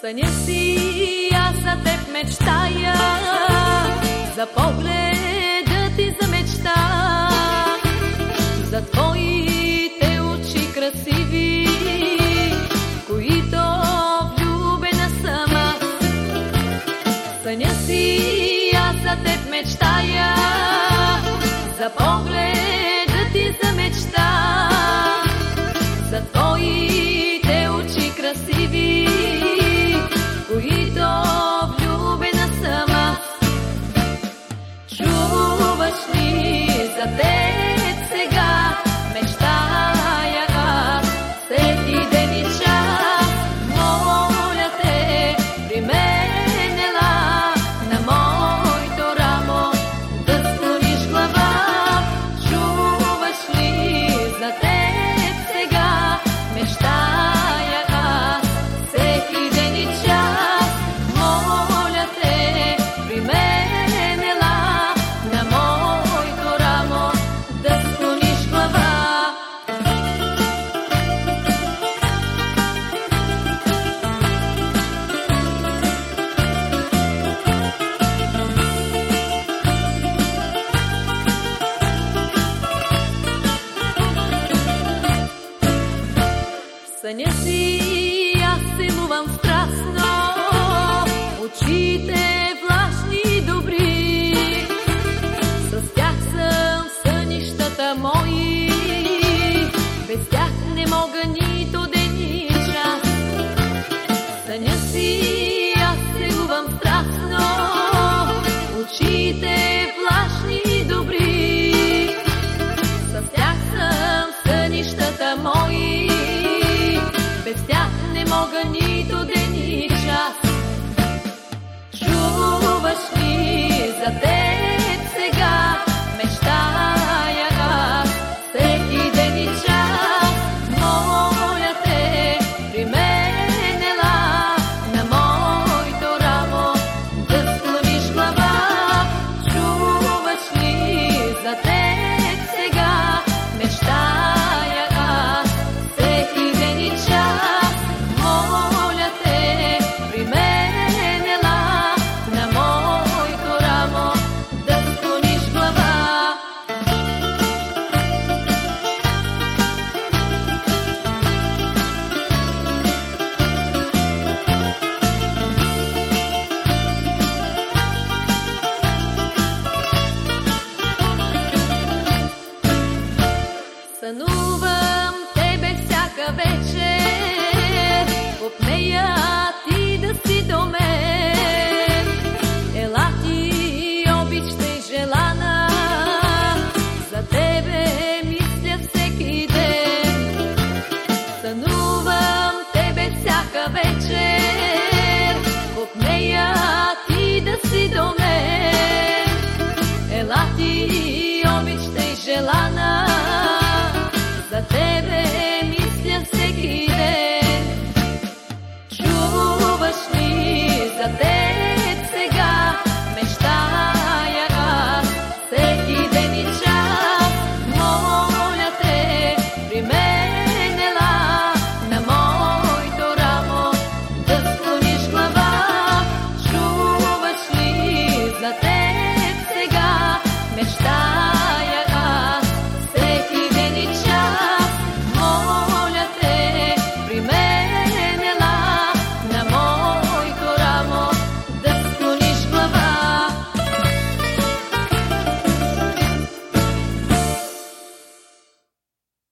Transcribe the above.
Съня си, аз за теб мечтая, за погледа ти за мечта, за твоите очи красиви, които влюбена съм. Съня си, аз за теб мечтая, за погледа a thing. Sanyasi чувам тебе всяка вечер, от нея ти да си до мен. Ела ти обична и желана, за тебе мисля всеки ден. Сънувам тебе всяка вечер, от нея ти да си до мен.